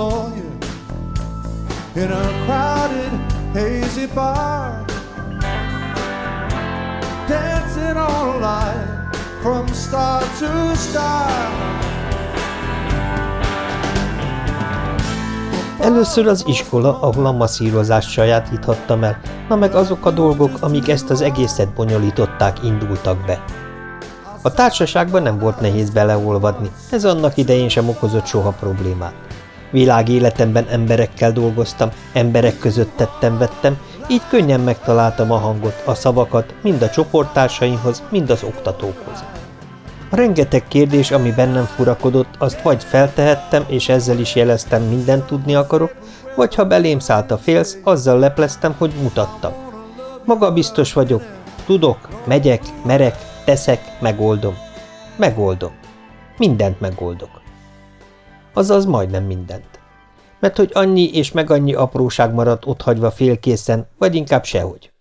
saw you in a crowded, hazy bar, dancing all night from star to star. Először az iskola, ahol a masszírozást sajátíthattam el, na meg azok a dolgok, amik ezt az egészet bonyolították, indultak be. A társaságban nem volt nehéz beleolvadni, ez annak idején sem okozott soha problémát. Világéletemben emberekkel dolgoztam, emberek között tettem-vettem, így könnyen megtaláltam a hangot, a szavakat, mind a csoporttársaimhoz, mind az oktatókhoz. A rengeteg kérdés, ami bennem furakodott, azt vagy feltehettem, és ezzel is jeleztem, mindent tudni akarok, vagy ha belém szállt a félsz, azzal lepleztem, hogy mutattam. Maga biztos vagyok, tudok, megyek, merek, teszek, megoldom. Megoldom. Mindent megoldok. Azaz majdnem mindent. Mert hogy annyi és meg annyi apróság maradt otthagyva félkészen, vagy inkább sehogy.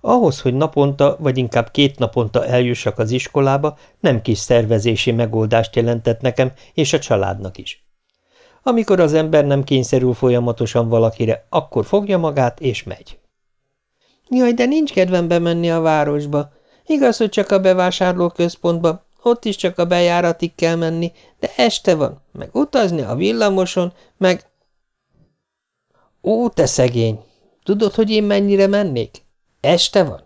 Ahhoz, hogy naponta, vagy inkább két naponta eljussak az iskolába, nem kis szervezési megoldást jelentett nekem, és a családnak is. Amikor az ember nem kényszerül folyamatosan valakire, akkor fogja magát, és megy. Jaj, de nincs kedvem bemenni a városba. Igaz, hogy csak a bevásárlóközpontba, ott is csak a bejáratig kell menni, de este van, meg utazni a villamoson, meg... Ó, te szegény! Tudod, hogy én mennyire mennék? Este van?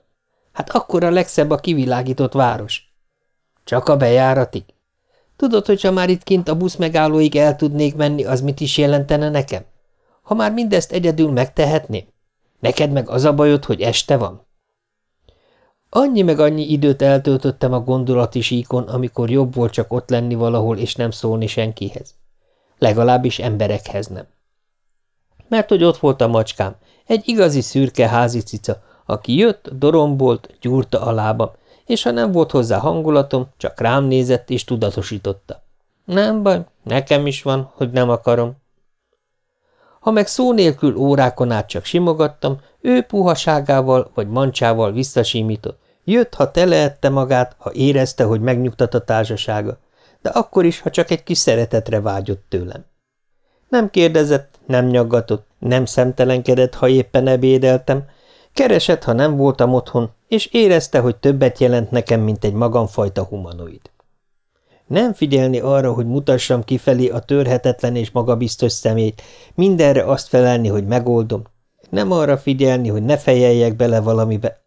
Hát akkor a legszebb a kivilágított város. Csak a bejáratig. Tudod, hogy ha már itt kint a busz megállóig el tudnék menni, az mit is jelentene nekem? Ha már mindezt egyedül megtehetném? Neked meg az a bajod, hogy este van? Annyi meg annyi időt eltöltöttem a gondolati síkon, amikor jobb volt csak ott lenni valahol, és nem szólni senkihez. Legalábbis emberekhez nem. Mert hogy ott volt a macskám, egy igazi szürke házi cica, aki jött, dorombolt, gyúrta a lábam, és ha nem volt hozzá hangulatom, csak rám nézett és tudatosította. Nem baj, nekem is van, hogy nem akarom. Ha meg szó nélkül órákon át csak simogattam, ő puhaságával vagy mancsával visszasímított. Jött, ha teleette magát, ha érezte, hogy megnyugtat a társasága, de akkor is, ha csak egy kis szeretetre vágyott tőlem. Nem kérdezett, nem nyaggatott, nem szemtelenkedett, ha éppen ebédeltem, Keresett, ha nem voltam otthon, és érezte, hogy többet jelent nekem, mint egy magamfajta humanoid. Nem figyelni arra, hogy mutassam kifelé a törhetetlen és magabiztos szemét, mindenre azt felelni, hogy megoldom. Nem arra figyelni, hogy ne fejeljek bele valamibe.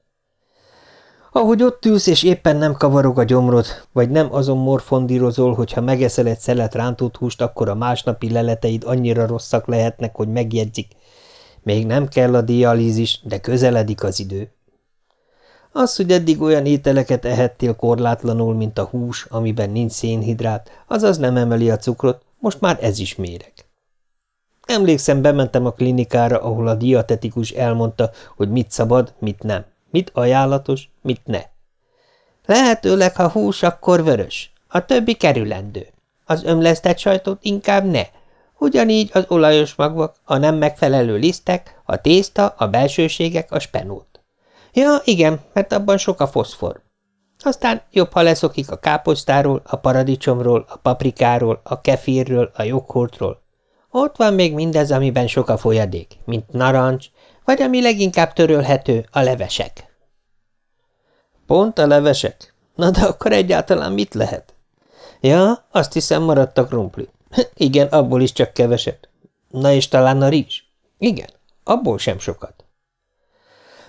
Ahogy ott ülsz, és éppen nem kavarog a gyomrod, vagy nem azon morfondírozol, hogy ha megeszel egy szelet rántott húst, akkor a másnapi leleteid annyira rosszak lehetnek, hogy megjegyzik, még nem kell a dialízis, de közeledik az idő. Az, hogy eddig olyan ételeket ehettél korlátlanul, mint a hús, amiben nincs szénhidrát, azaz nem emeli a cukrot, most már ez is méreg. Emlékszem, bementem a klinikára, ahol a diatetikus elmondta, hogy mit szabad, mit nem, mit ajánlatos, mit ne. Lehetőleg, ha hús, akkor vörös, a többi kerülendő. Az ömlesztett sajtot inkább ne, Ugyanígy az olajos magvak, a nem megfelelő lisztek, a tészta, a belsőségek, a spenót. Ja, igen, mert abban sok a foszfor. Aztán jobb, ha leszokik a káposztáról, a paradicsomról, a paprikáról, a kefirről, a joghurtról. Ott van még mindez, amiben sok a folyadék, mint narancs, vagy ami leginkább törölhető, a levesek. Pont a levesek? Na de akkor egyáltalán mit lehet? Ja, azt hiszem maradt a krumpli. Igen, abból is csak keveset. Na és talán a rizs? Igen, abból sem sokat.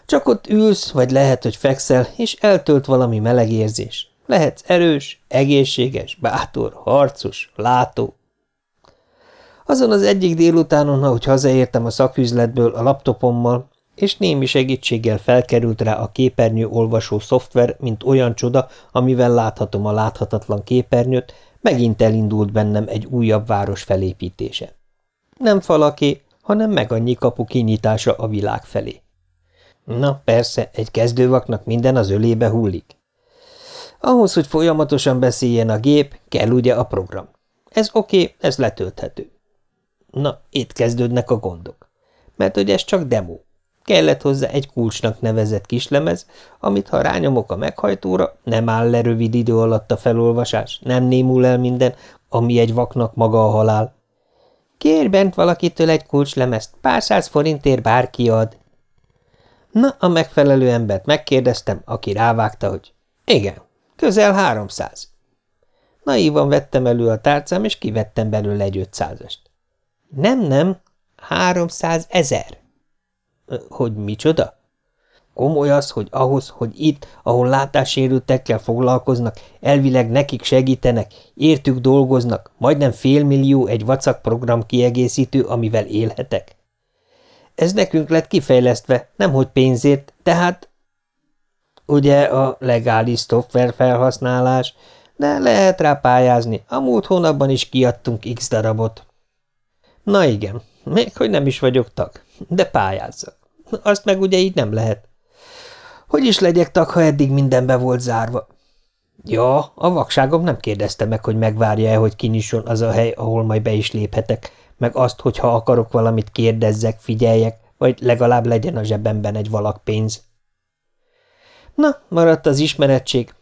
Csak ott ülsz, vagy lehet, hogy fekszel, és eltölt valami meleg érzés. Lehetsz erős, egészséges, bátor, harcos, látó. Azon az egyik délutánon, ahogy hazaértem a szaküzletből a laptopommal, és némi segítséggel felkerült rá a képernyő olvasó szoftver, mint olyan csoda, amivel láthatom a láthatatlan képernyőt, Megint elindult bennem egy újabb város felépítése. Nem falaké, hanem meg annyi kapu kinyitása a világ felé. Na, persze, egy kezdővaknak minden az ölébe hullik. Ahhoz, hogy folyamatosan beszéljen a gép, kell ugye a program. Ez oké, okay, ez letölthető. Na, itt kezdődnek a gondok. Mert hogy ez csak demo. Kellett hozzá egy kulcsnak nevezett kislemez, amit ha rányomok a meghajtóra, nem áll le rövid idő alatt a felolvasás, nem némul el minden, ami egy vaknak maga a halál. Kérj bent valakitől egy kulcslemezt, pár száz forintért bárki ad. Na, a megfelelő embert megkérdeztem, aki rávágta, hogy igen, közel háromszáz. Naívan vettem elő a tárcám, és kivettem belőle egy ötszázast. Nem, nem, háromszáz ezer. Hogy micsoda? Komoly az, hogy ahhoz, hogy itt, ahol látássérültekkel foglalkoznak, elvileg nekik segítenek, értük dolgoznak, majdnem félmillió egy vacak program kiegészítő, amivel élhetek. Ez nekünk lett kifejlesztve, nemhogy pénzért, tehát... Ugye a legális szoftver felhasználás, de lehet rá pályázni, a múlt hónapban is kiadtunk x darabot. Na igen, még hogy nem is vagyok tag, de pályázzak. Azt meg ugye így nem lehet. Hogy is legyek tag, ha eddig minden be volt zárva? Ja, a vakságom nem kérdezte meg, hogy megvárja-e, hogy kinyisson az a hely, ahol majd be is léphetek, meg azt, hogy ha akarok valamit kérdezzek, figyeljek, vagy legalább legyen a zsebemben egy valak pénz. Na, maradt az ismeretség.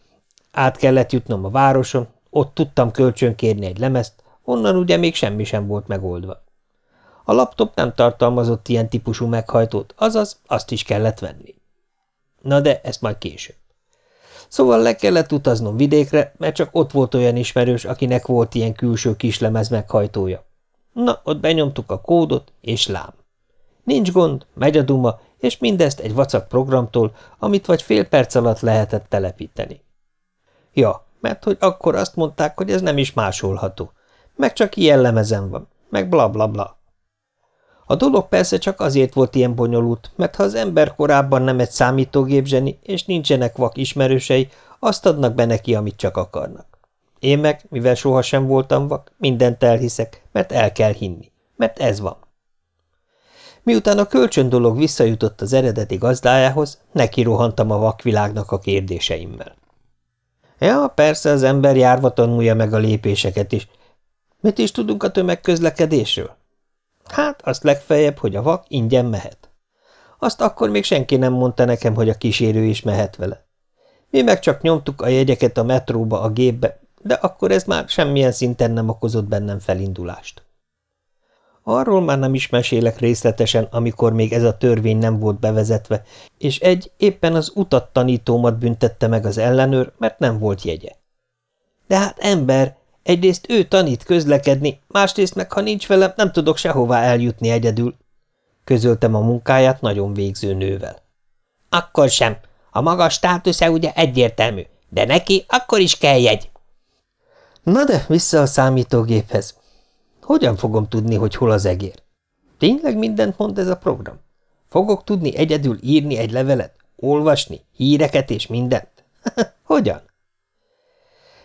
Át kellett jutnom a városon, ott tudtam kölcsönkérni egy lemezt, onnan ugye még semmi sem volt megoldva. A laptop nem tartalmazott ilyen típusú meghajtót, azaz azt is kellett venni. Na de ezt majd később. Szóval le kellett utaznom vidékre, mert csak ott volt olyan ismerős, akinek volt ilyen külső kislemez meghajtója. Na, ott benyomtuk a kódot, és lám. Nincs gond, megy a duma, és mindezt egy vacak programtól, amit vagy fél perc alatt lehetett telepíteni. Ja, mert hogy akkor azt mondták, hogy ez nem is másolható, meg csak ilyen lemezen van, meg bla bla bla. A dolog persze csak azért volt ilyen bonyolult, mert ha az ember korábban nem egy számítógép zseni, és nincsenek vak ismerősei, azt adnak be neki, amit csak akarnak. Én meg, mivel sohasem voltam vak, mindent elhiszek, mert el kell hinni, mert ez van. Miután a kölcsön dolog visszajutott az eredeti gazdájához, neki rohantam a vakvilágnak a kérdéseimmel. Ja, persze az ember járva tanulja meg a lépéseket is. Mit is tudunk a tömegközlekedésről? Hát, azt legfeljebb, hogy a vak ingyen mehet. Azt akkor még senki nem mondta nekem, hogy a kísérő is mehet vele. Mi meg csak nyomtuk a jegyeket a metróba a gépbe, de akkor ez már semmilyen szinten nem okozott bennem felindulást. Arról már nem is mesélek részletesen, amikor még ez a törvény nem volt bevezetve, és egy éppen az utat tanítómat büntette meg az ellenőr, mert nem volt jegye. De hát ember, Egyrészt ő tanít közlekedni, másrészt meg, ha nincs velem, nem tudok sehová eljutni egyedül. Közöltem a munkáját nagyon végző nővel. Akkor sem. A magas státusza ugye egyértelmű, de neki akkor is kell jegy. Na de vissza a számítógéphez. Hogyan fogom tudni, hogy hol az egér? Tényleg mindent mond ez a program? Fogok tudni egyedül írni egy levelet, olvasni, híreket és mindent? Hogyan?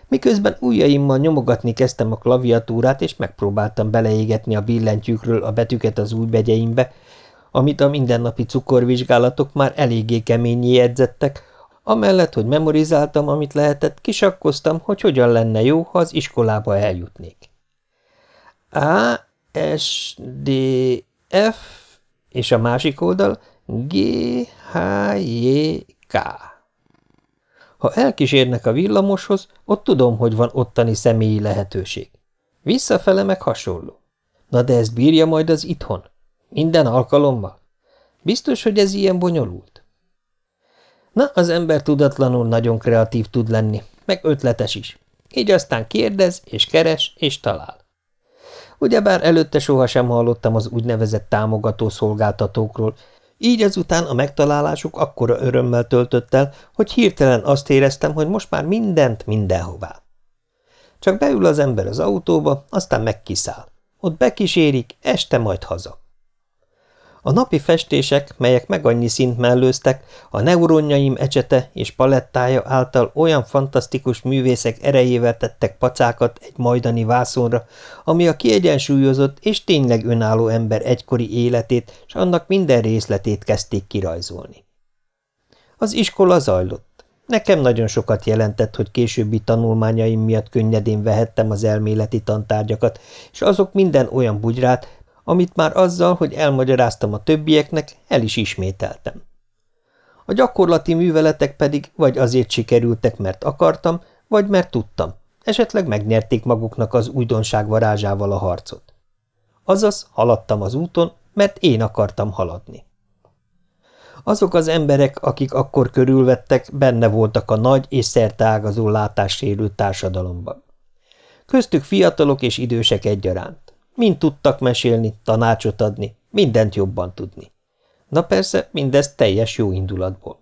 Miközben ujjaimmal nyomogatni kezdtem a klaviatúrát, és megpróbáltam beleégetni a billentyűkről a betűket az új begyeimbe, amit a mindennapi cukorvizsgálatok már eléggé keményé edzettek, amellett, hogy memorizáltam, amit lehetett, kisakkoztam, hogy hogyan lenne jó, ha az iskolába eljutnék. A, S, D, F, és a másik oldal G, H, J, K. Ha elkísérnek a villamoshoz, ott tudom, hogy van ottani személyi lehetőség. Visszafele meg hasonló. Na de ezt bírja majd az itthon? Minden alkalommal? Biztos, hogy ez ilyen bonyolult? Na, az ember tudatlanul nagyon kreatív tud lenni, meg ötletes is. Így aztán kérdez, és keres, és talál. Ugyebár előtte sohasem hallottam az úgynevezett támogató szolgáltatókról, így azután a megtalálásuk akkora örömmel töltött el, hogy hirtelen azt éreztem, hogy most már mindent mindenhová. Csak beül az ember az autóba, aztán megkiszáll. Ott bekísérik, este majd haza. A napi festések, melyek meg annyi szint mellőztek, a neuronjaim ecsete és palettája által olyan fantasztikus művészek erejével tettek pacákat egy majdani vászonra, ami a kiegyensúlyozott és tényleg önálló ember egykori életét és annak minden részletét kezdték kirajzolni. Az iskola zajlott. Nekem nagyon sokat jelentett, hogy későbbi tanulmányaim miatt könnyedén vehettem az elméleti tantárgyakat, és azok minden olyan bugyrát, amit már azzal, hogy elmagyaráztam a többieknek, el is ismételtem. A gyakorlati műveletek pedig vagy azért sikerültek, mert akartam, vagy mert tudtam, esetleg megnyerték maguknak az újdonság varázsával a harcot. Azaz haladtam az úton, mert én akartam haladni. Azok az emberek, akik akkor körülvettek, benne voltak a nagy és szerteágazó látássérült társadalomban. Köztük fiatalok és idősek egyaránt. Mind tudtak mesélni, tanácsot adni, mindent jobban tudni. Na persze, mindez teljes jó indulatból.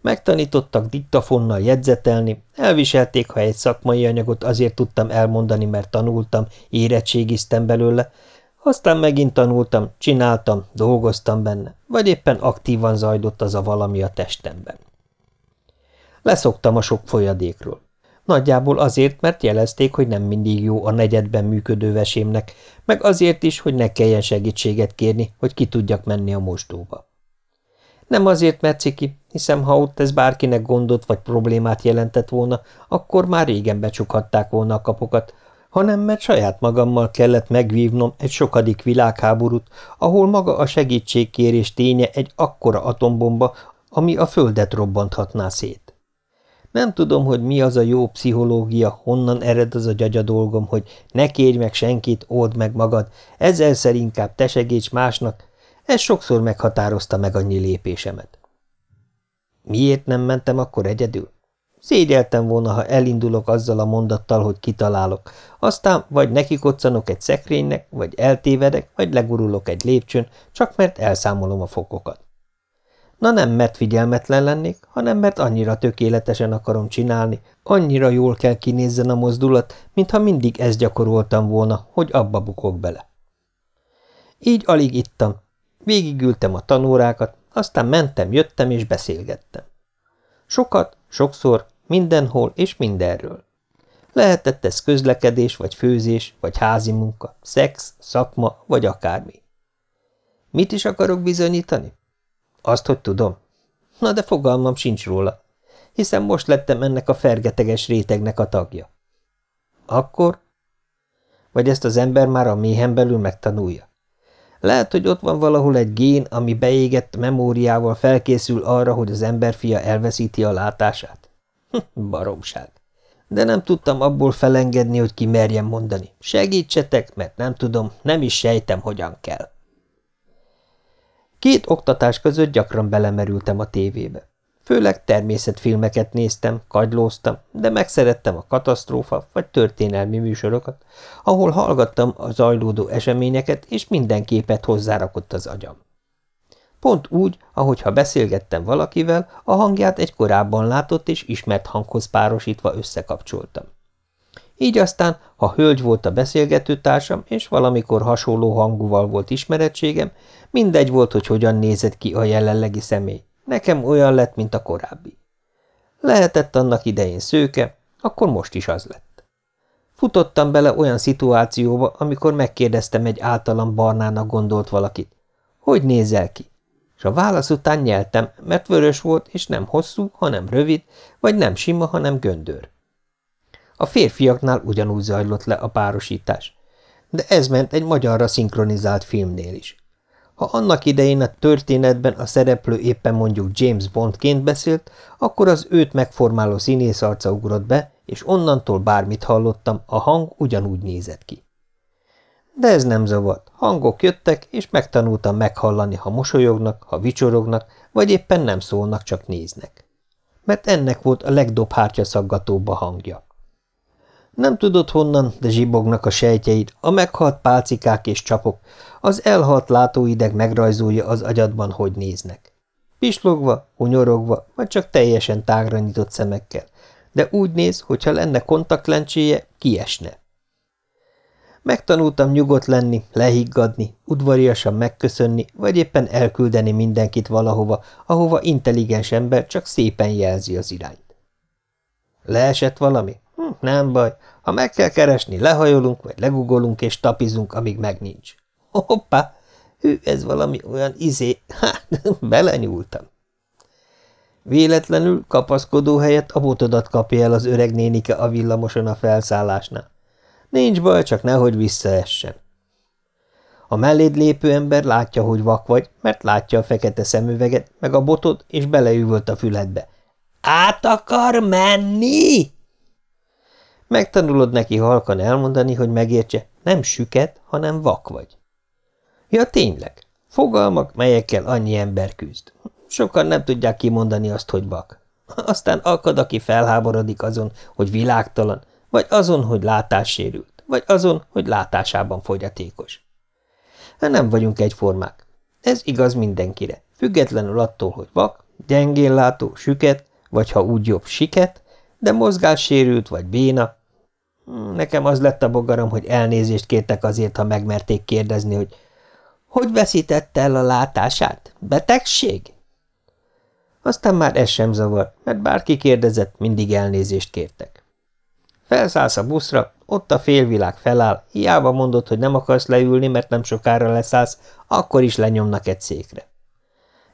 Megtanítottak diktafonnal jegyzetelni, elviselték, ha egy szakmai anyagot azért tudtam elmondani, mert tanultam, érettségiztem belőle, aztán megint tanultam, csináltam, dolgoztam benne, vagy éppen aktívan zajlott az a valami a testemben. Leszoktam a sok folyadékról. Nagyjából azért, mert jelezték, hogy nem mindig jó a negyedben működő vesémnek, meg azért is, hogy ne kelljen segítséget kérni, hogy ki tudjak menni a mosdóba. Nem azért, mert ciki, hiszem, ha ott ez bárkinek gondot vagy problémát jelentett volna, akkor már régen becsukhatták volna a kapokat, hanem mert saját magammal kellett megvívnom egy sokadik világháborút, ahol maga a segítségkérés ténye egy akkora atombomba, ami a földet robbanthatná szét. Nem tudom, hogy mi az a jó pszichológia, honnan ered az a gyagya dolgom, hogy ne kérj meg senkit, old meg magad, ezerszer inkább te segíts másnak, ez sokszor meghatározta meg annyi lépésemet. Miért nem mentem akkor egyedül? Szégyeltem volna, ha elindulok azzal a mondattal, hogy kitalálok. Aztán vagy nekikoccanok egy szekrénynek, vagy eltévedek, vagy legurulok egy lépcsőn, csak mert elszámolom a fokokat. Na nem, mert figyelmetlen lennék, hanem mert annyira tökéletesen akarom csinálni, annyira jól kell kinézzen a mozdulat, mintha mindig ezt gyakoroltam volna, hogy abba bukok bele. Így alig ittam. Végigültem a tanórákat, aztán mentem, jöttem és beszélgettem. Sokat, sokszor, mindenhol és mindenről. Lehetett ez közlekedés, vagy főzés, vagy házi munka, szex, szakma, vagy akármi. Mit is akarok bizonyítani? Azt, hogy tudom. Na de fogalmam sincs róla, hiszen most lettem ennek a fergeteges rétegnek a tagja. Akkor? Vagy ezt az ember már a méhen belül megtanulja? Lehet, hogy ott van valahol egy gén, ami beégett memóriával felkészül arra, hogy az emberfia elveszíti a látását. Baromság. De nem tudtam abból felengedni, hogy ki merjem mondani. Segítsetek, mert nem tudom, nem is sejtem, hogyan kell. Két oktatás között gyakran belemerültem a tévébe. Főleg természetfilmeket néztem, kagylóztam, de megszerettem a katasztrófa vagy történelmi műsorokat, ahol hallgattam a zajlódó eseményeket, és minden képet hozzárakott az agyam. Pont úgy, ahogyha beszélgettem valakivel, a hangját egy korábban látott és ismert hanghoz párosítva összekapcsoltam. Így aztán, ha hölgy volt a beszélgetőtársam, és valamikor hasonló hangúval volt ismerettségem, mindegy volt, hogy hogyan nézett ki a jelenlegi személy. Nekem olyan lett, mint a korábbi. Lehetett annak idején szőke, akkor most is az lett. Futottam bele olyan szituációba, amikor megkérdeztem egy általam barnának gondolt valakit. Hogy nézel ki? És a válasz után nyeltem, mert vörös volt, és nem hosszú, hanem rövid, vagy nem sima, hanem göndör. A férfiaknál ugyanúgy zajlott le a párosítás, de ez ment egy magyarra szinkronizált filmnél is. Ha annak idején a történetben a szereplő éppen mondjuk James Bondként beszélt, akkor az őt megformáló színész arca ugrott be, és onnantól bármit hallottam, a hang ugyanúgy nézett ki. De ez nem zavart. Hangok jöttek, és megtanultam meghallani, ha mosolyognak, ha vicsorognak, vagy éppen nem szólnak, csak néznek. Mert ennek volt a legdobhártya szaggatóbb a hangja. Nem tudod honnan, de zsibognak a sejtjeid, a meghalt pálcikák és csapok, az elhalt látóideg megrajzolja az agyadban, hogy néznek. Pislogva, hunyorogva, vagy csak teljesen tágra nyitott szemekkel, de úgy néz, hogyha lenne kontaktlencséje, kiesne. Megtanultam nyugodt lenni, lehiggadni, udvariasan megköszönni, vagy éppen elküldeni mindenkit valahova, ahova intelligens ember csak szépen jelzi az irányt. Leesett valami? Hm, nem baj, ha meg kell keresni, lehajolunk, vagy legugolunk és tapizunk, amíg meg nincs. Hoppá, hű, ez valami olyan izé, hát, belenyúltam. Véletlenül kapaszkodó helyett a botodat kapja el az öreg nénike a villamoson a felszállásnál. Nincs baj, csak nehogy visszaessen. A melléd lépő ember látja, hogy vak vagy, mert látja a fekete szemüveget, meg a botod, és beleüvölt a füledbe. Át akar menni? Megtanulod neki halkan elmondani, hogy megértse, Nem süket, hanem vak vagy. Ja, tényleg. Fogalmak, melyekkel annyi ember küzd. Sokan nem tudják kimondani azt, hogy vak. Aztán akad, aki felháborodik azon, hogy világtalan, vagy azon, hogy látássérült, vagy azon, hogy látásában fogyatékos. Hát nem vagyunk egyformák. Ez igaz mindenkire, függetlenül attól, hogy vak, gyengén látó, süket, vagy ha úgy jobb, siket, de mozgássérült vagy béna. Nekem az lett a bogaram, hogy elnézést kértek azért, ha megmerték kérdezni, hogy hogy veszítette el a látását? Betegség? Aztán már ez sem zavar, mert bárki kérdezett, mindig elnézést kértek. Felszállsz a buszra, ott a félvilág feláll, hiába mondod, hogy nem akarsz leülni, mert nem sokára leszállsz, akkor is lenyomnak egy székre.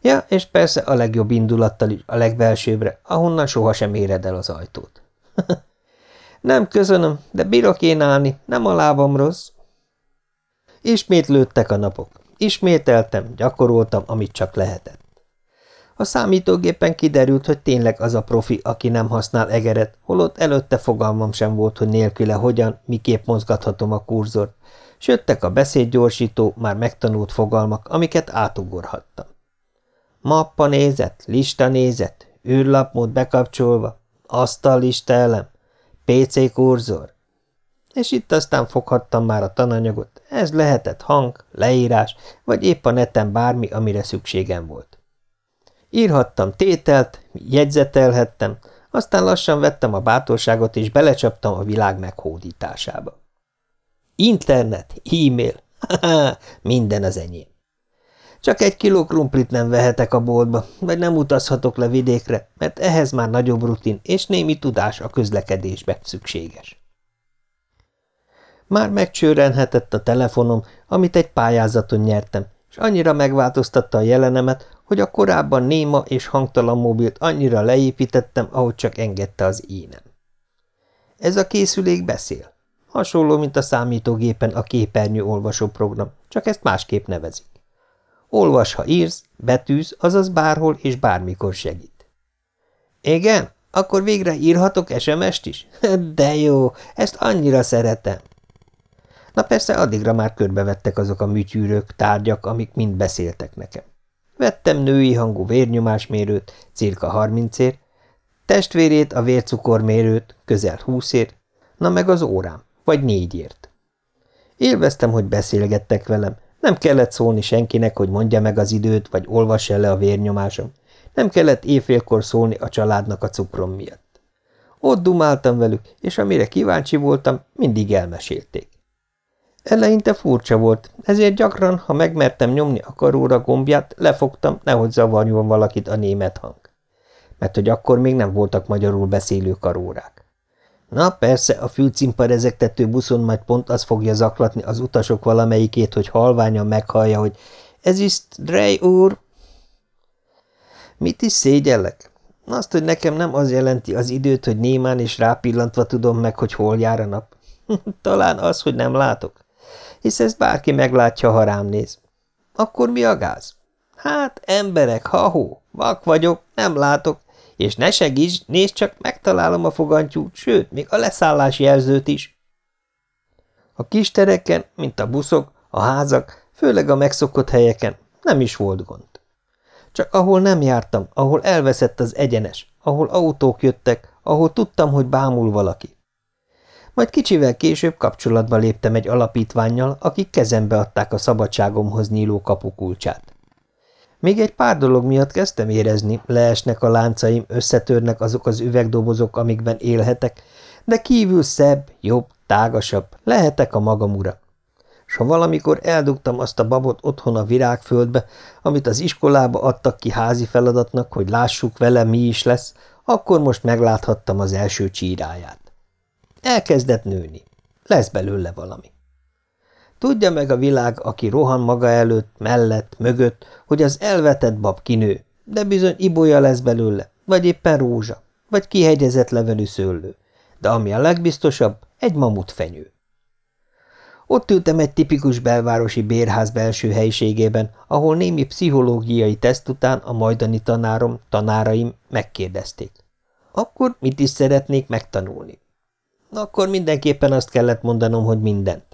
Ja, és persze a legjobb indulattal is, a legbelsőbbre, ahonnan sohasem éred el az ajtót. nem köszönöm, de bírok én állni, nem a lábam rossz. Ismét lőttek a napok. Ismételtem, gyakoroltam, amit csak lehetett. A számítógépen kiderült, hogy tényleg az a profi, aki nem használ egeret, holott előtte fogalmam sem volt, hogy nélküle hogyan, miképp mozgathatom a kurzort, s jöttek a beszédgyorsító, már megtanult fogalmak, amiket átugorhattam. Mappa nézet, lista nézet, űrlapmód bekapcsolva, asztallista elem, PC kurzor. És itt aztán foghattam már a tananyagot, ez lehetett hang, leírás, vagy épp a neten bármi, amire szükségem volt. Írhattam tételt, jegyzetelhettem, aztán lassan vettem a bátorságot, és belecsaptam a világ meghódításába. Internet, e-mail, minden az enyém. Csak egy kiló krumplit nem vehetek a boltba, vagy nem utazhatok le vidékre, mert ehhez már nagyobb rutin és némi tudás a közlekedésbe szükséges. Már megcsőrenhetett a telefonom, amit egy pályázaton nyertem, és annyira megváltoztatta a jelenemet, hogy a korábban néma és hangtalan mobilt annyira leépítettem, ahogy csak engedte az énem. Ez a készülék beszél. Hasonló, mint a számítógépen a képernyő olvasó program, csak ezt másképp nevezik. Olvas, ha írsz, betűz, azaz bárhol és bármikor segít. Igen? Akkor végre írhatok SMS-t is? De jó, ezt annyira szeretem. Na persze addigra már körbevettek azok a műtyűrök, tárgyak, amik mind beszéltek nekem. Vettem női hangú vérnyomásmérőt, cirka harmincért, testvérét, a vércukormérőt, közel húszért, na meg az órám, vagy négyért. Élveztem, hogy beszélgettek velem, nem kellett szólni senkinek, hogy mondja meg az időt, vagy olvassa le a vérnyomásom. Nem kellett éjfélkor szólni a családnak a cukrom miatt. Ott dumáltam velük, és amire kíváncsi voltam, mindig elmesélték. Eleinte furcsa volt, ezért gyakran, ha megmertem nyomni a karóra gombját, lefogtam, nehogy zavarjon valakit a német hang. Mert hogy akkor még nem voltak magyarul beszélő karórák. Na persze, a fülcimpa rezegtető buszon majd pont az fogja zaklatni az utasok valamelyikét, hogy halványan meghallja, hogy ez is Drey úr. Mit is szégyellek? Azt, hogy nekem nem az jelenti az időt, hogy némán és rápillantva tudom meg, hogy hol jár a nap. Talán az, hogy nem látok hisz ezt bárki meglátja, ha rám néz. Akkor mi a gáz? Hát, emberek, ha-hó, vak vagyok, nem látok, és ne segíts, nézd csak, megtalálom a fogantyút, sőt, még a leszállási jelzőt is. A kis tereken, mint a buszok, a házak, főleg a megszokott helyeken nem is volt gond. Csak ahol nem jártam, ahol elveszett az egyenes, ahol autók jöttek, ahol tudtam, hogy bámul valaki. Majd kicsivel később kapcsolatba léptem egy alapítványjal, akik kezembe adták a szabadságomhoz nyíló kapukulcsát. Még egy pár dolog miatt kezdtem érezni, leesnek a láncaim, összetörnek azok az üvegdobozok, amikben élhetek, de kívül szebb, jobb, tágasabb, lehetek a magam ura. S ha valamikor eldugtam azt a babot otthon a virágföldbe, amit az iskolába adtak ki házi feladatnak, hogy lássuk vele, mi is lesz, akkor most megláthattam az első csíráját. Elkezdett nőni. Lesz belőle valami. Tudja meg a világ, aki rohan maga előtt, mellett, mögött, hogy az elvetett bab kinő, de bizony ibolya lesz belőle, vagy éppen rózsa, vagy kihegyezett levelű szőlő, de ami a legbiztosabb, egy mamut fenyő. Ott ültem egy tipikus belvárosi bérház belső helyiségében, ahol némi pszichológiai teszt után a majdani tanárom, tanáraim megkérdezték. Akkor mit is szeretnék megtanulni? Akkor mindenképpen azt kellett mondanom, hogy mindent.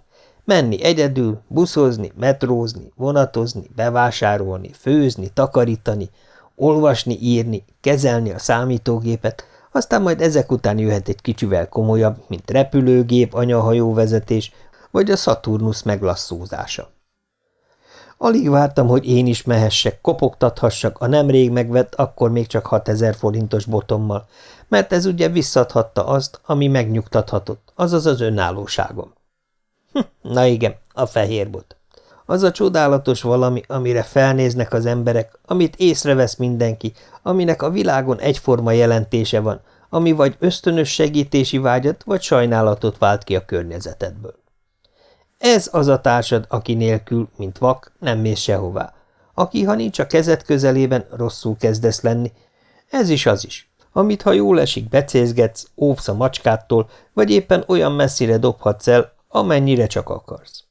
Menni egyedül, buszozni, metrózni, vonatozni, bevásárolni, főzni, takarítani, olvasni, írni, kezelni a számítógépet, aztán majd ezek után jöhet egy kicsivel komolyabb, mint repülőgép, anyahajóvezetés, vagy a Saturnus meglasszózása. Alig vártam, hogy én is mehessek, kopogtathassak a nemrég megvett, akkor még csak 6000 forintos botommal, mert ez ugye visszadhatta azt, ami megnyugtathatott, azaz az önállóságom. Na igen, a fehér bot. Az a csodálatos valami, amire felnéznek az emberek, amit észrevesz mindenki, aminek a világon egyforma jelentése van, ami vagy ösztönös segítési vágyat, vagy sajnálatot vált ki a környezetedből. Ez az a társad, aki nélkül, mint vak, nem mész sehová. Aki, ha nincs a kezed közelében, rosszul kezdesz lenni. Ez is az is. Amit, ha jól esik, becézgetsz, óvsz a macskától, vagy éppen olyan messzire dobhatsz el, amennyire csak akarsz.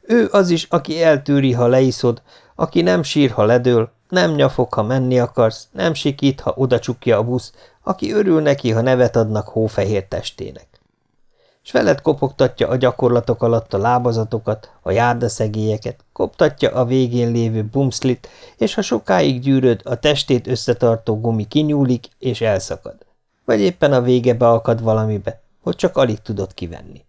Ő az is, aki eltűri, ha leiszod, aki nem sír, ha ledől, nem nyafog, ha menni akarsz, nem sikít, ha odacsukja a busz, aki örül neki, ha nevet adnak hófehér testének s veled kopogtatja a gyakorlatok alatt a lábazatokat, a járdaszegélyeket, koptatja a végén lévő bumszlit, és ha sokáig gyűröd, a testét összetartó gumi kinyúlik és elszakad. Vagy éppen a vége beakad valamibe, hogy csak alig tudod kivenni.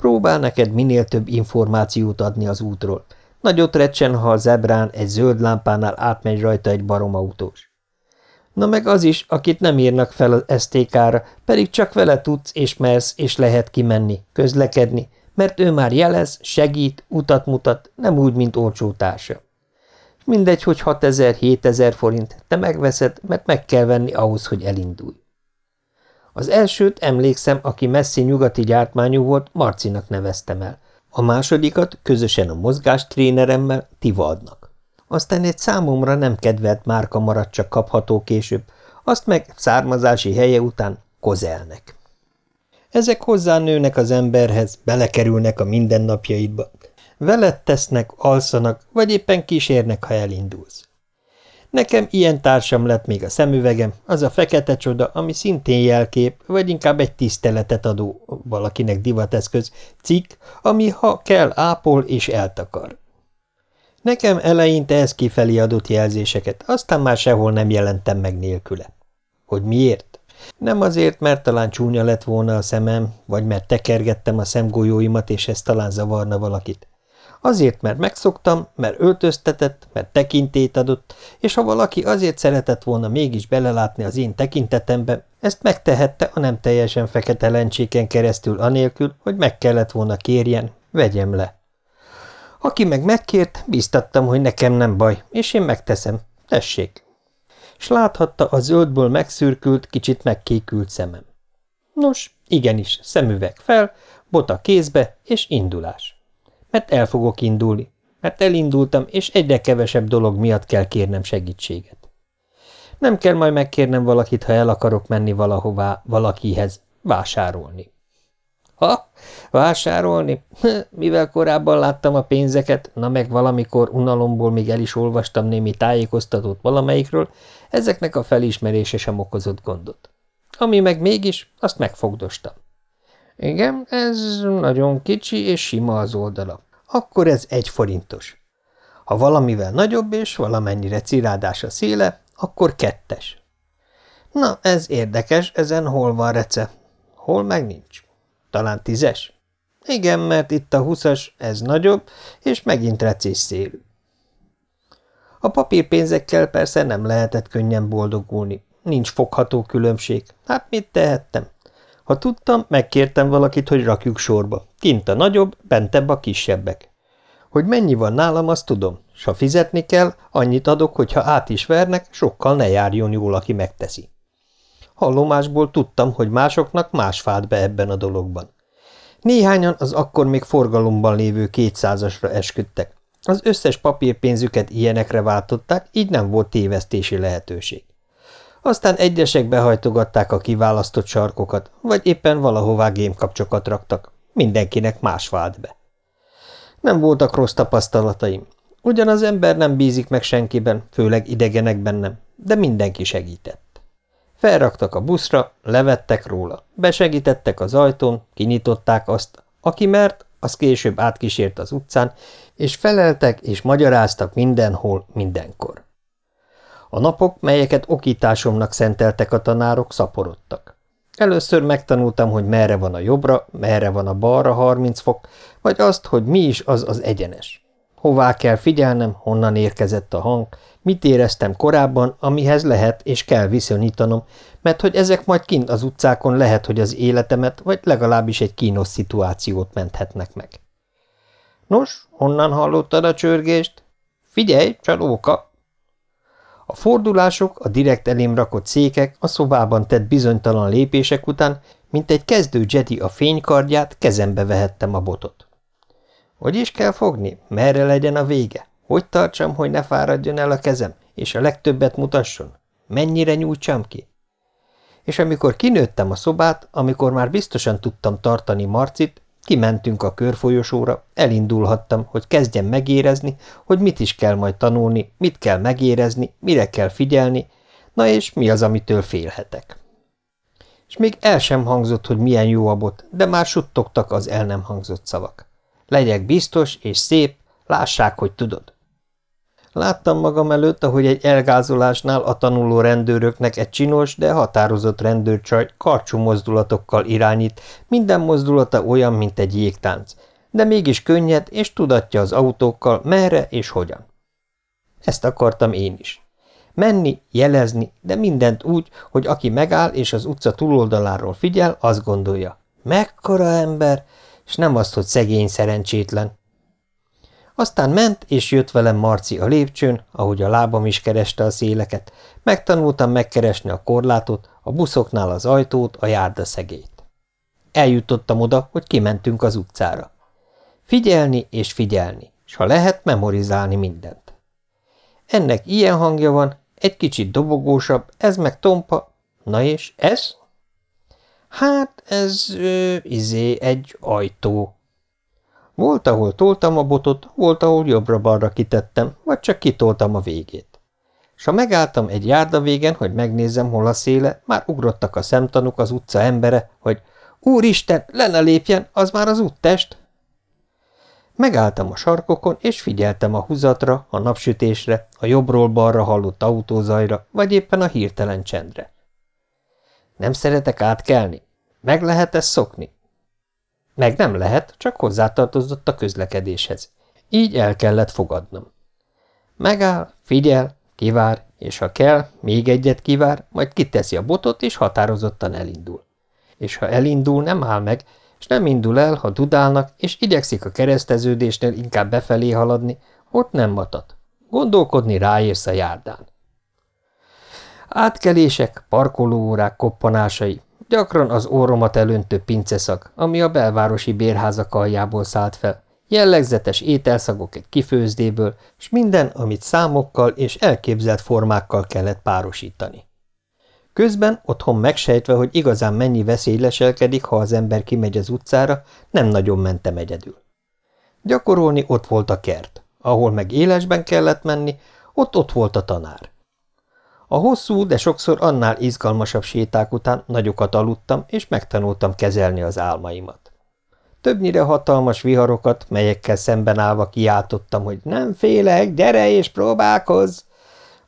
Próbál neked minél több információt adni az útról. Nagyot recsen, ha a zebrán egy zöld lámpánál átmegy rajta egy baromautós. Na meg az is, akit nem írnak fel az STK-ra, pedig csak vele tudsz és mersz és lehet kimenni, közlekedni, mert ő már jelez, segít, utat mutat, nem úgy, mint olcsó. Mindegy, hogy 6000-7000 forint, te megveszed, mert meg kell venni ahhoz, hogy elindulj. Az elsőt emlékszem, aki messzi nyugati gyártmányú volt, Marcinak neveztem el. A másodikat közösen a mozgástréneremmel Tivadnak. Aztán egy számomra nem kedvelt márka maradt csak kapható később, azt meg származási helye után kozelnek. Ezek hozzánőnek az emberhez, belekerülnek a mindennapjaidba. Veled tesznek, alszanak, vagy éppen kísérnek, ha elindulsz. Nekem ilyen társam lett még a szemüvegem, az a fekete csoda, ami szintén jelkép, vagy inkább egy tiszteletet adó, valakinek divateszköz, cikk, ami ha kell ápol és eltakar. Nekem eleinte ez kifelé adott jelzéseket, aztán már sehol nem jelentem meg nélküle. Hogy miért? Nem azért, mert talán csúnya lett volna a szemem, vagy mert tekergettem a szemgolyóimat, és ez talán zavarna valakit. Azért, mert megszoktam, mert öltöztetett, mert tekintét adott, és ha valaki azért szeretett volna mégis belelátni az én tekintetembe, ezt megtehette a nem teljesen fekete lencséken keresztül anélkül, hogy meg kellett volna kérjen, vegyem le. Aki meg megkért, biztattam, hogy nekem nem baj, és én megteszem. Tessék. S láthatta a zöldből megszürkült, kicsit megkékült szemem. Nos, igenis, szemüveg fel, bota kézbe, és indulás. Mert el fogok indulni, mert elindultam, és egyre kevesebb dolog miatt kell kérnem segítséget. Nem kell majd megkérnem valakit, ha el akarok menni valahová, valakihez, vásárolni. Ha? Vásárolni? Mivel korábban láttam a pénzeket, na meg valamikor unalomból még el is olvastam némi tájékoztatót valamelyikről, ezeknek a felismerése sem okozott gondot. Ami meg mégis, azt megfogdostam. Igen, ez nagyon kicsi és sima az oldala. Akkor ez egy forintos. Ha valamivel nagyobb és valamennyire cirádás a széle, akkor kettes. Na, ez érdekes, ezen hol van rece? Hol meg nincs? Talán tízes? Igen, mert itt a huszas, ez nagyobb, és megint recés szélű. A papírpénzekkel persze nem lehetett könnyen boldogulni. Nincs fogható különbség. Hát mit tehettem? Ha tudtam, megkértem valakit, hogy rakjuk sorba. Kint a nagyobb, bentebb a kisebbek. Hogy mennyi van nálam, azt tudom, s ha fizetni kell, annyit adok, hogy ha át is vernek, sokkal ne járjon jól, aki megteszi. Hallomásból tudtam, hogy másoknak más fád be ebben a dologban. Néhányan az akkor még forgalomban lévő kétszázasra esküdtek. Az összes papírpénzüket ilyenekre váltották, így nem volt tévesztési lehetőség. Aztán egyesek behajtogatták a kiválasztott sarkokat, vagy éppen valahová gémkapcsokat raktak. Mindenkinek más vált be. Nem voltak rossz tapasztalataim. Ugyan az ember nem bízik meg senkiben, főleg idegenekben nem, de mindenki segített. Felraktak a buszra, levettek róla, besegítettek az ajtón, kinyitották azt, aki mert, az később átkísért az utcán, és feleltek és magyaráztak mindenhol, mindenkor. A napok, melyeket okításomnak szenteltek a tanárok, szaporodtak. Először megtanultam, hogy merre van a jobbra, merre van a balra 30 fok, vagy azt, hogy mi is az az egyenes. Hová kell figyelnem, honnan érkezett a hang, mit éreztem korábban, amihez lehet és kell viszonyítanom, mert hogy ezek majd kint az utcákon lehet, hogy az életemet, vagy legalábbis egy kínos szituációt menthetnek meg. Nos, honnan hallottad a csörgést? Figyelj, csalóka! A fordulások, a direkt elém rakott székek, a szobában tett bizonytalan lépések után, mint egy kezdő Jedi a fénykardját, kezembe vehettem a botot. Hogy is kell fogni? Merre legyen a vége? Hogy tartsam, hogy ne fáradjon el a kezem, és a legtöbbet mutasson? Mennyire nyújtsam ki? És amikor kinőttem a szobát, amikor már biztosan tudtam tartani Marcit, kimentünk a körfolyosóra, elindulhattam, hogy kezdjem megérezni, hogy mit is kell majd tanulni, mit kell megérezni, mire kell figyelni, na és mi az, amitől félhetek. És még el sem hangzott, hogy milyen jó a bot, de már suttogtak az el nem hangzott szavak. Legyek biztos és szép, lássák, hogy tudod. Láttam magam előtt, ahogy egy elgázolásnál a tanuló rendőröknek egy csinos, de határozott rendőrcsaj karcsú mozdulatokkal irányít, minden mozdulata olyan, mint egy jégtánc, de mégis könnyed, és tudatja az autókkal, merre és hogyan. Ezt akartam én is. Menni, jelezni, de mindent úgy, hogy aki megáll és az utca túloldaláról figyel, azt gondolja. Mekkora ember, és nem azt, hogy szegény szerencsétlen. Aztán ment, és jött velem Marci a lépcsőn, ahogy a lábam is kereste a széleket. Megtanultam megkeresni a korlátot, a buszoknál az ajtót, a járdaszegét. Eljutottam oda, hogy kimentünk az utcára. Figyelni és figyelni, és ha lehet, memorizálni mindent. Ennek ilyen hangja van, egy kicsit dobogósabb, ez meg tompa. Na és ez? Hát ez, ö, izé, egy ajtó, volt, ahol toltam a botot, volt, ahol jobbra-balra kitettem, vagy csak kitoltam a végét. S ha megálltam egy járda végen, hogy megnézzem, hol a széle, már ugrottak a szemtanúk az utca embere, hogy Úristen, le ne lépjen, az már az úttest! Megálltam a sarkokon, és figyeltem a húzatra, a napsütésre, a jobbról-balra hallott autózajra, vagy éppen a hirtelen csendre. Nem szeretek átkelni? Meg lehet ezt szokni? Meg nem lehet, csak hozzátartozott a közlekedéshez. Így el kellett fogadnom. Megáll, figyel, kivár, és ha kell, még egyet kivár, majd kiteszi a botot, és határozottan elindul. És ha elindul, nem áll meg, és nem indul el, ha dudálnak, és igyekszik a kereszteződésnél inkább befelé haladni, ott nem matat. Gondolkodni ráérsz a járdán. Átkelések, parkolóórák koppanásai, Gyakran az orromat elöntő pinceszak, ami a belvárosi bérházak aljából szállt fel, jellegzetes ételszagok egy kifőzdéből, s minden, amit számokkal és elképzelt formákkal kellett párosítani. Közben, otthon megsejtve, hogy igazán mennyi veszély leselkedik, ha az ember kimegy az utcára, nem nagyon mentem egyedül. Gyakorolni ott volt a kert, ahol meg élesben kellett menni, ott ott volt a tanár. A hosszú, de sokszor annál izgalmasabb séták után nagyokat aludtam, és megtanultam kezelni az álmaimat. Többnyire hatalmas viharokat, melyekkel szemben állva kiáltottam, hogy nem félek, gyere és próbálkozz!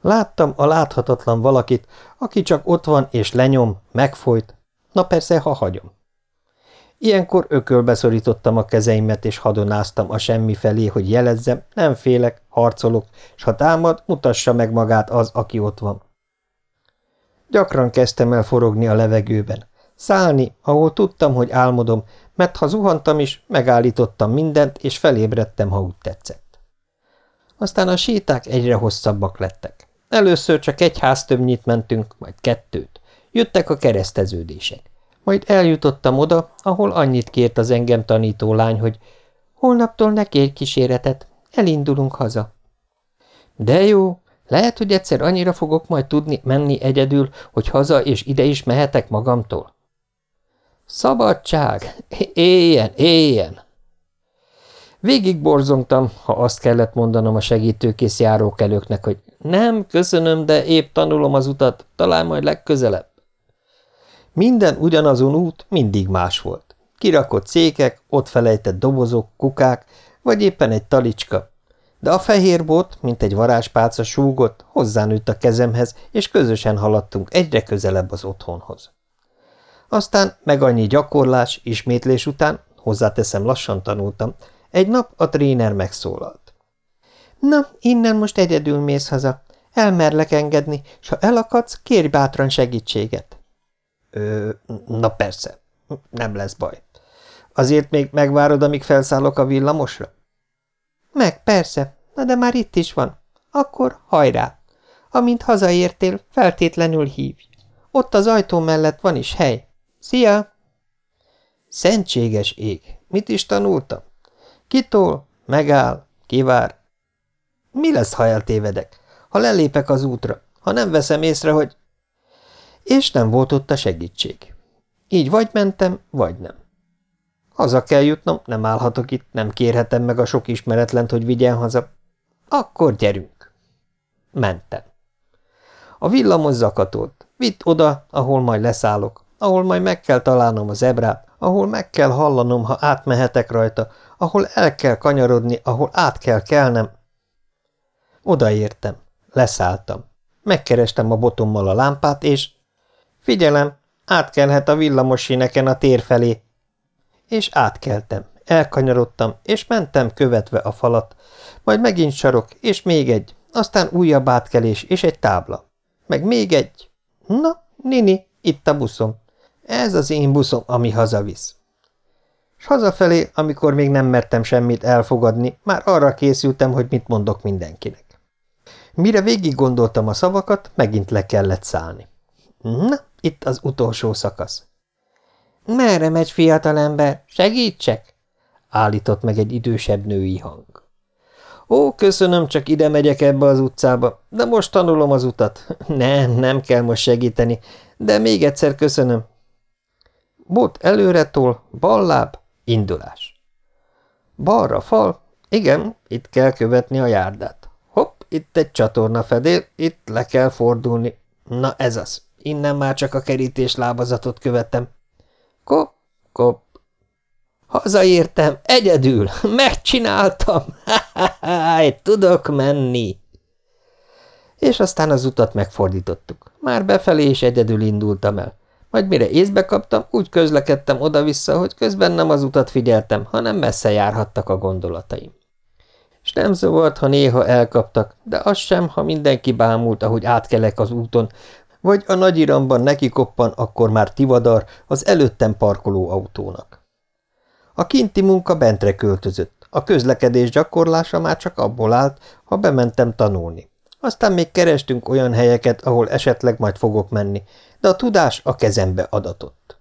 Láttam a láthatatlan valakit, aki csak ott van és lenyom, megfolyt, na persze, ha hagyom. Ilyenkor ökölbe szorítottam a kezeimet, és hadonáztam a semmi felé, hogy jelezzem, nem félek, harcolok, s ha támad, mutassa meg magát az, aki ott van. Gyakran kezdtem el forogni a levegőben. Szállni, ahol tudtam, hogy álmodom, mert ha zuhantam is, megállítottam mindent, és felébredtem, ha úgy tetszett. Aztán a séták egyre hosszabbak lettek. Először csak egy háztömnyit mentünk, majd kettőt. Jöttek a kereszteződések. Majd eljutottam oda, ahol annyit kért az engem tanító lány, hogy holnaptól ne kérj kíséretet, elindulunk haza. De jó, lehet, hogy egyszer annyira fogok majd tudni menni egyedül, hogy haza és ide is mehetek magamtól. Szabadság! Éljen, éljen! Végig borzongtam, ha azt kellett mondanom a segítőkész járókelőknek, hogy nem, köszönöm, de épp tanulom az utat, talán majd legközelebb. Minden ugyanazon út mindig más volt. kirakott székek, ott felejtett dobozok, kukák, vagy éppen egy talicska, de a fehér bot, mint egy varázspálca súgott, hozzánőtt a kezemhez, és közösen haladtunk egyre közelebb az otthonhoz. Aztán meg annyi gyakorlás, ismétlés után, hozzáteszem lassan tanultam, egy nap a tréner megszólalt. – Na, innen most egyedül mész haza. Elmerlek engedni, s ha elakadsz, kérj bátran segítséget. Ö, na persze, nem lesz baj. Azért még megvárod, amíg felszállok a villamosra? Meg, persze, na de már itt is van. Akkor hajrá! Amint hazaértél, feltétlenül hívj. Ott az ajtó mellett van is hely. Szia! Szentséges ég! Mit is tanultam? Kitól? Megáll? Kivár? Mi lesz, ha eltévedek? Ha lelépek az útra? Ha nem veszem észre, hogy... És nem volt ott a segítség. Így vagy mentem, vagy nem. Haza kell jutnom, nem állhatok itt, nem kérhetem meg a sok ismeretlent, hogy vigyen haza. Akkor gyerünk. Mentem. A villamos zakatolt. Vitt oda, ahol majd leszállok, ahol majd meg kell találnom az ebrát, ahol meg kell hallanom, ha átmehetek rajta, ahol el kell kanyarodni, ahol át kell kelnem. Odaértem. Leszálltam. Megkerestem a botommal a lámpát, és... Figyelem, átkelhet a villamos síneken a tér felé. És átkeltem, elkanyarodtam, és mentem követve a falat, majd megint sarok, és még egy, aztán újabb átkelés, és egy tábla. Meg még egy. Na, Nini, itt a buszom. Ez az én buszom, ami hazavisz. S hazafelé, amikor még nem mertem semmit elfogadni, már arra készültem, hogy mit mondok mindenkinek. Mire végig gondoltam a szavakat, megint le kellett szállni. Na, itt az utolsó szakasz. Merre megy, fiatalember? Segítsek? állított meg egy idősebb női hang. Ó, köszönöm, csak ide megyek ebbe az utcába, de most tanulom az utat. Nem, nem kell most segíteni, de még egyszer köszönöm. Bot előretol, balláb, indulás. Balra fal, igen, itt kell követni a járdát. Hopp, itt egy csatorna fedél, itt le kell fordulni. Na ez az, innen már csak a kerítés lábazatot követem. Kop, kop. Hazaértem, egyedül, megcsináltam, tudok menni. És aztán az utat megfordítottuk. Már befelé is egyedül indultam el. Majd mire észbe kaptam, úgy közlekedtem oda-vissza, hogy közben nem az utat figyeltem, hanem messze járhattak a gondolataim. És nem zavart, ha néha elkaptak, de az sem, ha mindenki bámult, ahogy átkelek az úton, vagy a nagy iramban neki koppan, akkor már tivadar az előttem parkoló autónak. A kinti munka bentre költözött, a közlekedés gyakorlása már csak abból állt, ha bementem tanulni. Aztán még kerestünk olyan helyeket, ahol esetleg majd fogok menni, de a tudás a kezembe adatott.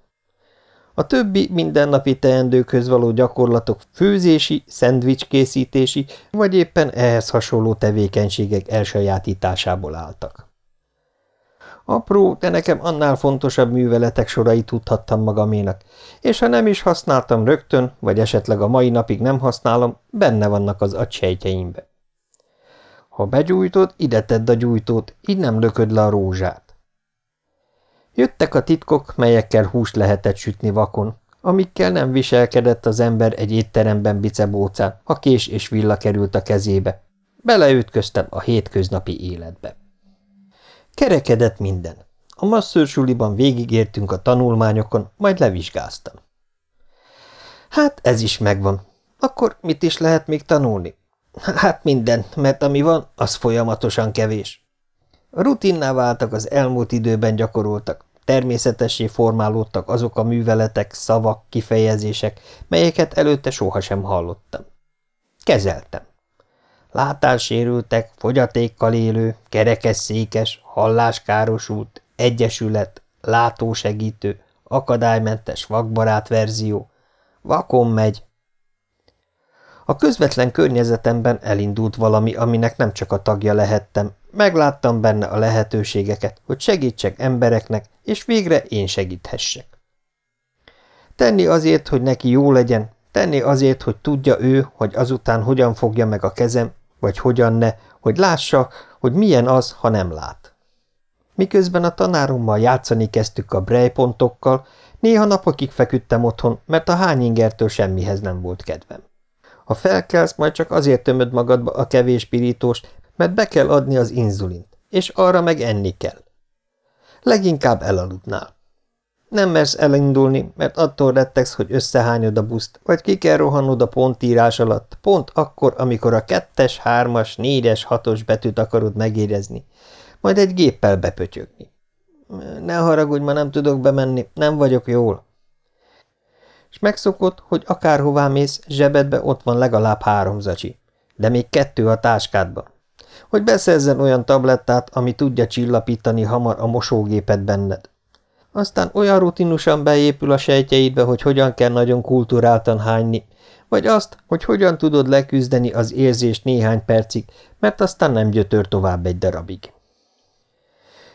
A többi mindennapi teendőkhöz való gyakorlatok főzési, szendvicskészítési vagy éppen ehhez hasonló tevékenységek elsajátításából álltak. Apró, de nekem annál fontosabb műveletek sorai tudhattam magaménak, és ha nem is használtam rögtön, vagy esetleg a mai napig nem használom, benne vannak az agysejtjeimbe. Ha begyújtod, ide tedd a gyújtót, így nem lököd le a rózsát. Jöttek a titkok, melyekkel húst lehetett sütni vakon, amikkel nem viselkedett az ember egy étteremben bicebócán, ha kés és villa került a kezébe. Beleütköztem a hétköznapi életbe. Kerekedett minden. A masszőrsuliban végigértünk a tanulmányokon, majd levizsgáztam. Hát ez is megvan. Akkor mit is lehet még tanulni? Hát mindent, mert ami van, az folyamatosan kevés. Rutinná váltak az elmúlt időben gyakoroltak, természetessé formálódtak azok a műveletek, szavak, kifejezések, melyeket előtte sohasem hallottam. Kezeltem. Látássérültek, fogyatékkal élő, kerekesszékes, halláskárosult, egyesület, látósegítő, akadálymentes vakbarát verzió. Vakon megy. A közvetlen környezetemben elindult valami, aminek nem csak a tagja lehettem. Megláttam benne a lehetőségeket, hogy segítsek embereknek, és végre én segíthessek. Tenni azért, hogy neki jó legyen, tenni azért, hogy tudja ő, hogy azután hogyan fogja meg a kezem, vagy hogyan ne, hogy lássa, hogy milyen az, ha nem lát. Miközben a tanárommal játszani kezdtük a brejpontokkal, Néha napokig feküdtem otthon, mert a hányingertől semmihez nem volt kedvem. Ha felkelsz, majd csak azért tömöd magadba a kevés pirítóst, mert be kell adni az inzulint, és arra meg enni kell. Leginkább elaludnál. Nem mersz elindulni, mert attól rettegsz, hogy összehányod a buszt, vagy ki kell rohannod a pontírás alatt, pont akkor, amikor a kettes, hármas, négyes, hatos betűt akarod megérezni, majd egy géppel bepötyögni. Ne haragudj, ma nem tudok bemenni, nem vagyok jól. És megszokott, hogy akárhová mész, zsebedbe ott van legalább három zacsi, de még kettő a táskádban. Hogy beszerzen olyan tablettát, ami tudja csillapítani hamar a mosógépet benned. Aztán olyan rutinusan beépül a sejtjeidbe, hogy hogyan kell nagyon kulturáltan hányni, vagy azt, hogy hogyan tudod leküzdeni az érzést néhány percig, mert aztán nem gyötör tovább egy darabig.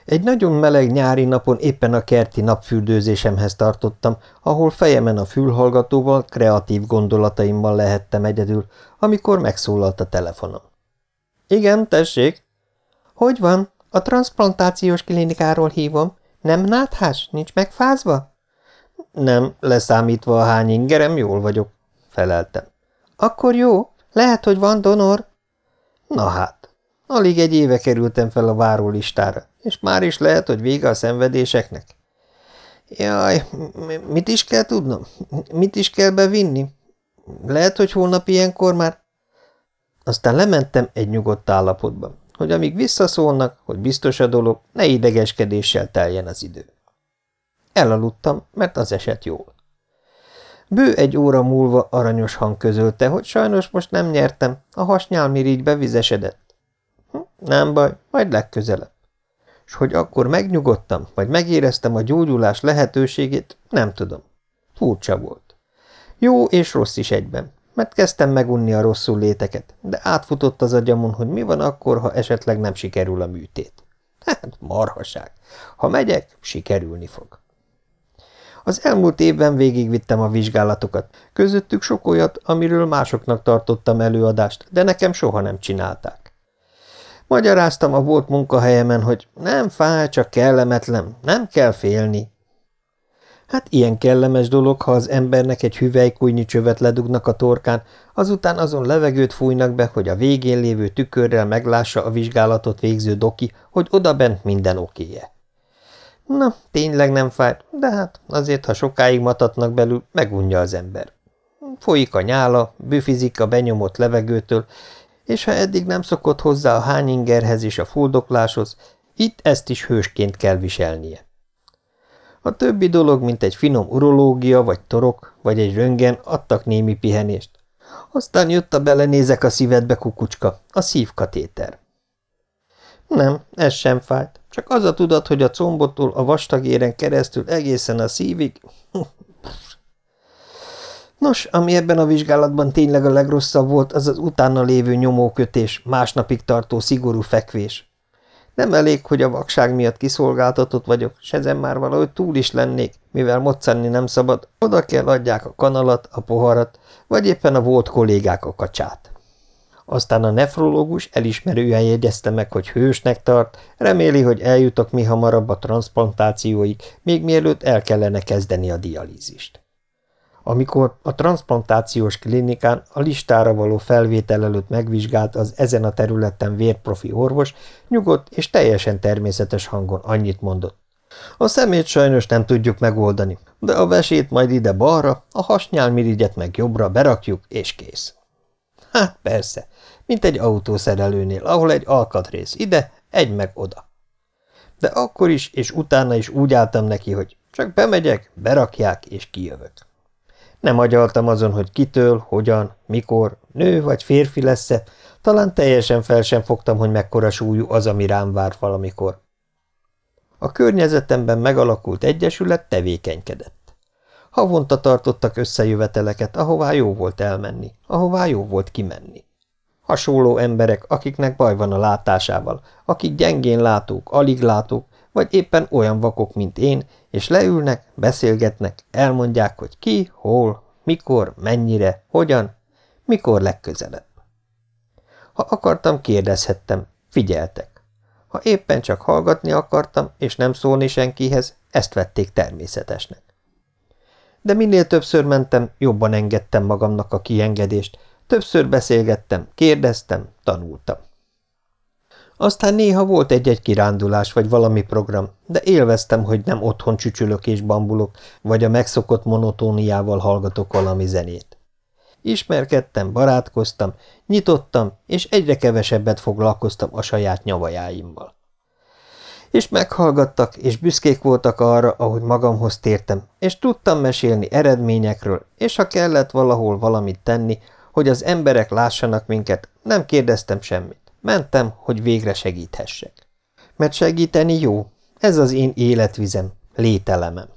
Egy nagyon meleg nyári napon éppen a kerti napfürdőzésemhez tartottam, ahol fejemen a fülhallgatóval, kreatív gondolataimmal lehettem egyedül, amikor megszólalt a telefonom. – Igen, tessék. – Hogy van? A transplantációs klinikáról hívom. Nem náthás? Nincs megfázva? – Nem, leszámítva a hány ingerem, jól vagyok – feleltem. – Akkor jó. Lehet, hogy van donor. – Na hát, alig egy éve kerültem fel a várólistára. És már is lehet, hogy vége a szenvedéseknek. Jaj, mit is kell tudnom? Mit is kell bevinni? Lehet, hogy holnap ilyenkor már... Aztán lementem egy nyugodt állapotba, hogy amíg visszaszólnak, hogy biztos a dolog, ne idegeskedéssel teljen az idő. Elaludtam, mert az eset jól. Bő egy óra múlva aranyos hang közölte, hogy sajnos most nem nyertem, a hasnyálmirigy bevizesedett. Hm, nem baj, majd legközelebb és hogy akkor megnyugodtam, vagy megéreztem a gyógyulás lehetőségét, nem tudom. Furcsa volt. Jó és rossz is egyben, mert kezdtem megunni a rosszul léteket, de átfutott az agyamon, hogy mi van akkor, ha esetleg nem sikerül a műtét. Hát, marhaság. Ha megyek, sikerülni fog. Az elmúlt évben végigvittem a vizsgálatokat, közöttük sok olyat, amiről másoknak tartottam előadást, de nekem soha nem csinálták. Magyaráztam a volt munkahelyemen, hogy nem fáj, csak kellemetlen, nem kell félni. Hát ilyen kellemes dolog, ha az embernek egy hüvelykújnyi csövet ledugnak a torkán, azután azon levegőt fújnak be, hogy a végén lévő tükörrel meglássa a vizsgálatot végző doki, hogy odabent minden okéje. Na, tényleg nem fájt, de hát azért, ha sokáig matatnak belül, megunja az ember. Folyik a nyála, büfizik a benyomott levegőtől, és ha eddig nem szokott hozzá a hányingerhez és a fuldokláshoz, itt ezt is hősként kell viselnie. A többi dolog, mint egy finom urológia, vagy torok, vagy egy röngen, adtak némi pihenést. Aztán jött a belenézek a szívedbe kukucska, a szívkatéter. Nem, ez sem fájt, csak az a tudat, hogy a combottól a vastagéren keresztül egészen a szívig, Nos, ami ebben a vizsgálatban tényleg a legrosszabb volt, az az utána lévő nyomókötés, másnapig tartó szigorú fekvés. Nem elég, hogy a vakság miatt kiszolgáltatott vagyok, s ezen már valahogy túl is lennék, mivel moccanni nem szabad, oda kell adják a kanalat, a poharat, vagy éppen a volt kollégák a kacsát. Aztán a nefrológus elismerően jegyezte meg, hogy hősnek tart, reméli, hogy eljutok mi hamarabb a transplantációig, még mielőtt el kellene kezdeni a dialízist. Amikor a transplantációs klinikán a listára való felvétel előtt megvizsgált az ezen a területen vérprofi orvos, nyugodt és teljesen természetes hangon annyit mondott. A szemét sajnos nem tudjuk megoldani, de a vesét majd ide balra, a hasnyálmirigyet meg jobbra berakjuk, és kész. Hát persze, mint egy autószerelőnél, ahol egy alkatrész ide, egy meg oda. De akkor is és utána is úgy álltam neki, hogy csak bemegyek, berakják, és kijövök. Nem agyaltam azon, hogy kitől, hogyan, mikor, nő vagy férfi lesz-e, talán teljesen fel sem fogtam, hogy mekkora súlyú az, ami rám vár valamikor. A környezetemben megalakult egyesület tevékenykedett. Havonta tartottak összejöveteleket, ahová jó volt elmenni, ahová jó volt kimenni. Hasonló emberek, akiknek baj van a látásával, akik gyengén látók, alig látók, vagy éppen olyan vakok, mint én, és leülnek, beszélgetnek, elmondják, hogy ki, hol, mikor, mennyire, hogyan, mikor legközelebb. Ha akartam, kérdezhettem, figyeltek. Ha éppen csak hallgatni akartam, és nem szólni senkihez, ezt vették természetesnek. de minél többször mentem, jobban engedtem magamnak a kiengedést, többször beszélgettem, kérdeztem, tanultam. Aztán néha volt egy-egy kirándulás vagy valami program, de élveztem, hogy nem otthon csücsülök és bambulok, vagy a megszokott monotóniával hallgatok valami zenét. Ismerkedtem, barátkoztam, nyitottam, és egyre kevesebbet foglalkoztam a saját nyavajáimmal. És meghallgattak, és büszkék voltak arra, ahogy magamhoz tértem, és tudtam mesélni eredményekről, és ha kellett valahol valamit tenni, hogy az emberek lássanak minket, nem kérdeztem semmit. Mentem, hogy végre segíthessek. Mert segíteni jó, ez az én életvizem, lételemem.